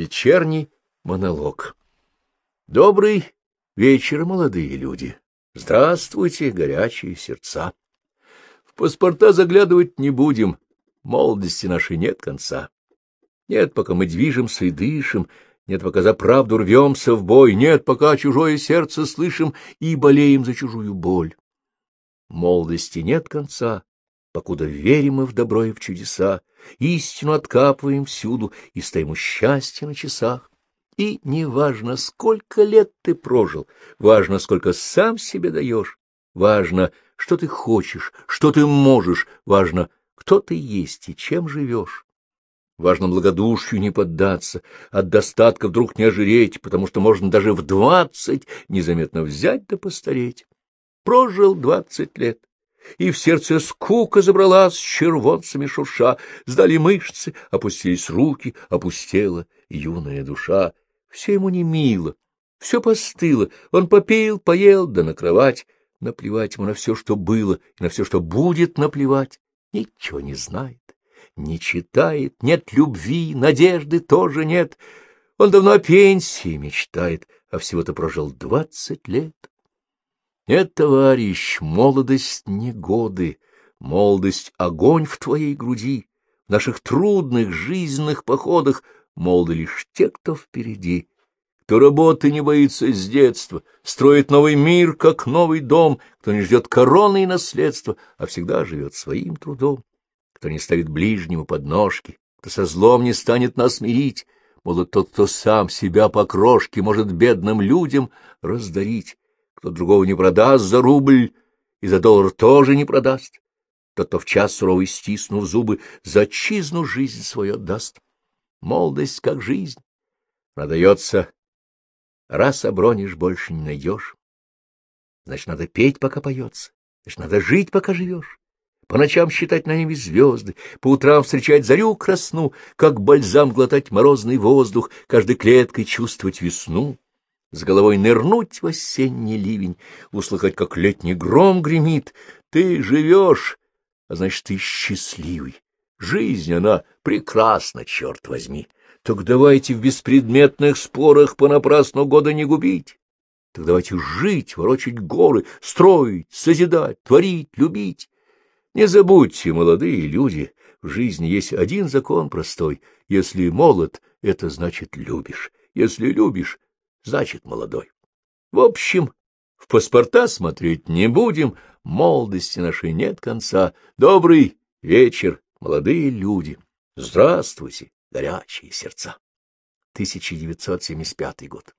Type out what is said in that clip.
Вечерний монолог. Добрый вечер, молодые люди. Здравствуйте, горячие сердца. В паспорта заглядывать не будем, молодости нашей нет конца. Нет, пока мы движемся и дышим, нет, пока за правду рвемся в бой, нет, пока чужое сердце слышим и болеем за чужую боль. Молодости нет конца, покуда верим мы в добро и в чудеса, истину откапываем всюду и стоим у счастья на часах. И не важно, сколько лет ты прожил, важно, сколько сам себе даешь, важно, что ты хочешь, что ты можешь, важно, кто ты есть и чем живешь. Важно благодушию не поддаться, от достатка вдруг не ожиреть, потому что можно даже в двадцать незаметно взять да постареть. Прожил двадцать лет, и в сердце скука забралась, червонцами шурша, сдали мышцы, опустились руки, опустела юная душа. Все ему не мило, все постыло, он попил, поел, да на кровать. Наплевать ему на все, что было, и на все, что будет наплевать. Ничего не знает, не читает, нет любви, надежды тоже нет. Он давно о пенсии мечтает, а всего-то прожил двадцать лет. Нет, товарищ, молодость не годы, молодость — огонь в твоей груди. В наших трудных жизненных походах молоды лишь те, кто впереди, кто работы не боится с детства, строит новый мир, как новый дом, кто не ждет короны и наследства, а всегда живет своим трудом, кто не ставит ближнему подножки, кто со злом не станет нас мирить, молод тот, кто сам себя по крошке может бедным людям раздарить, кто другого не продаст за рубль и за доллар тоже не продаст. Тот, кто в час суровый стиснув зубы, за чизну жизнь свою отдаст. Молодость как жизнь. Продается, раз обронишь, больше не найдешь. Значит, надо петь, пока поется. Значит, надо жить, пока живешь. По ночам считать на небе звезды, по утрам встречать зарю красну, как бальзам глотать морозный воздух, каждой клеткой чувствовать весну с головой нырнуть в осенний ливень, услыхать, как летний гром гремит. Ты живешь, а значит, ты счастливый. Жизнь, она прекрасна, черт возьми. Так давайте в беспредметных спорах понапрасну года не губить. Так давайте жить, ворочать горы, строить, созидать, творить, любить. Не забудьте, молодые люди, в жизни есть один закон простой. Если молод, это значит любишь. Если любишь, значит молодой. В общем, в паспорта смотреть не будем, молодости нашей нет конца. Добрый вечер, молодые люди. Здравствуйте, горячие сердца. 1975 год.